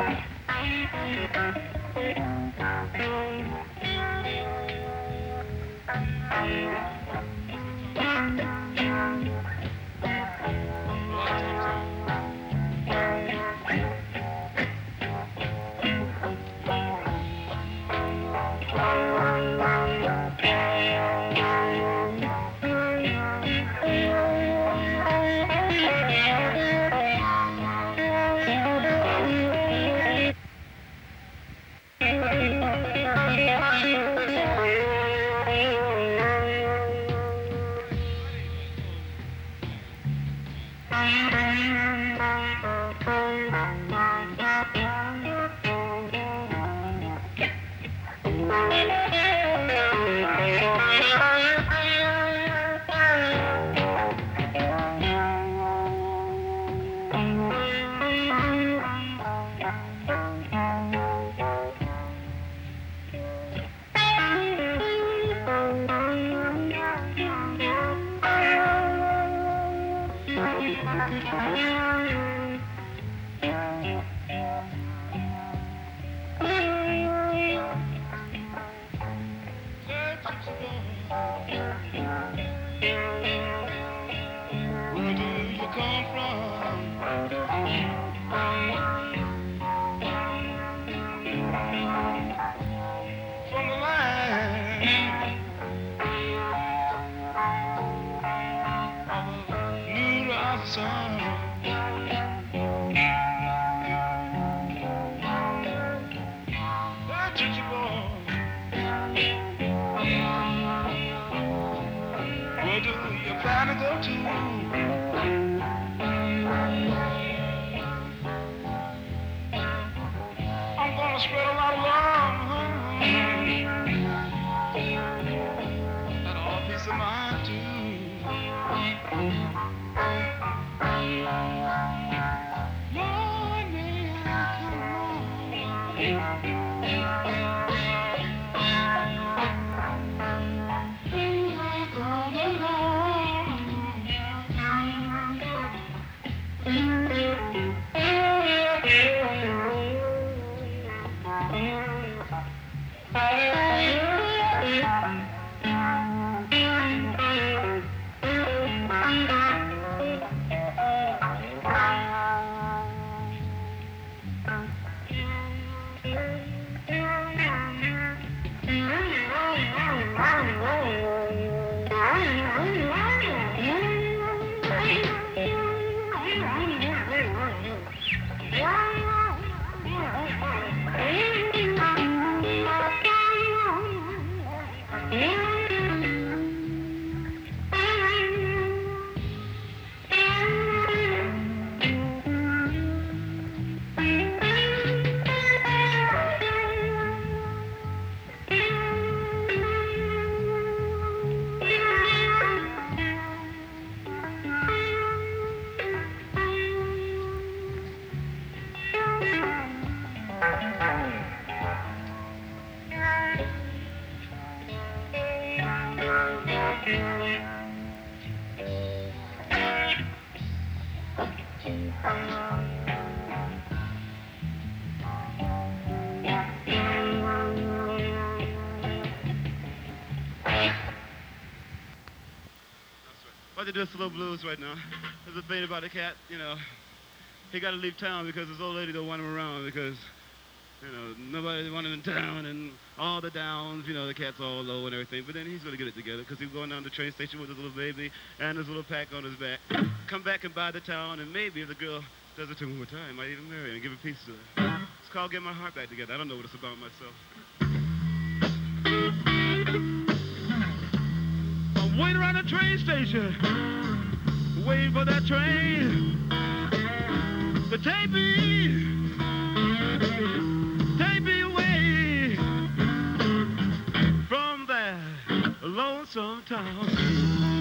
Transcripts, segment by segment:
Thank you. To do a slow blues right now. There's a thing about the cat, you know, he got to leave town because his old lady don't want him around because, you know, nobody want him in town and all the downs, you know, the cat's all low and everything. But then he's going to get it together because he's going down to the train station with his little baby and his little pack on his back. Come back and buy the town and maybe if the girl does it to him more time, might even marry and give a piece to her. It's called Get My Heart Back Together. I don't know what it's about myself. Waiting around the train station, waiting for that train me, take me away from that lonesome town.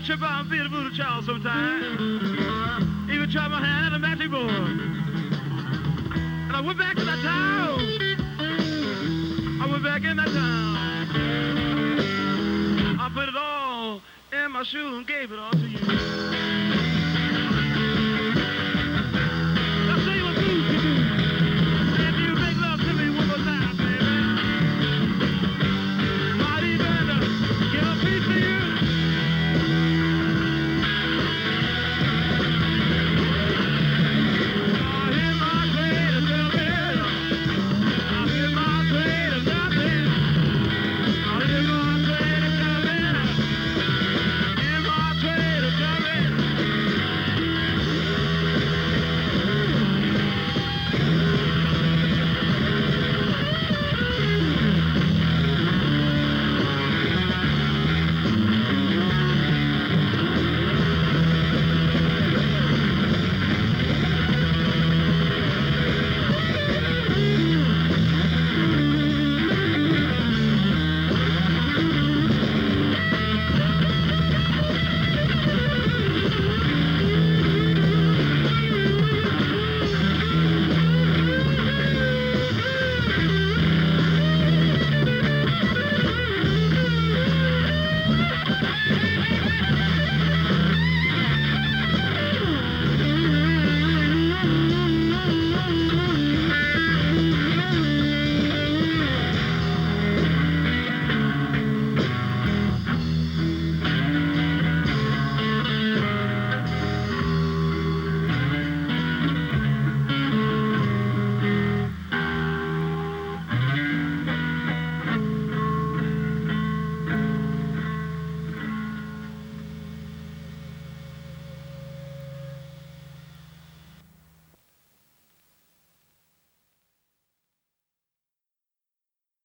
To trip out and be a voodoo child sometime. Even try my hand at a magic board. And I went back to that town. I went back in that town. I put it all in my shoe and gave it all to you.